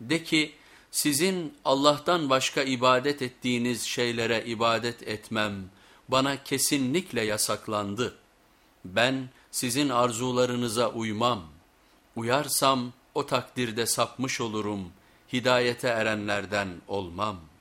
De ki sizin Allah'tan başka ibadet ettiğiniz şeylere ibadet etmem bana kesinlikle yasaklandı. Ben sizin arzularınıza uymam. Uyarsam o takdirde sapmış olurum, hidayete erenlerden olmam.''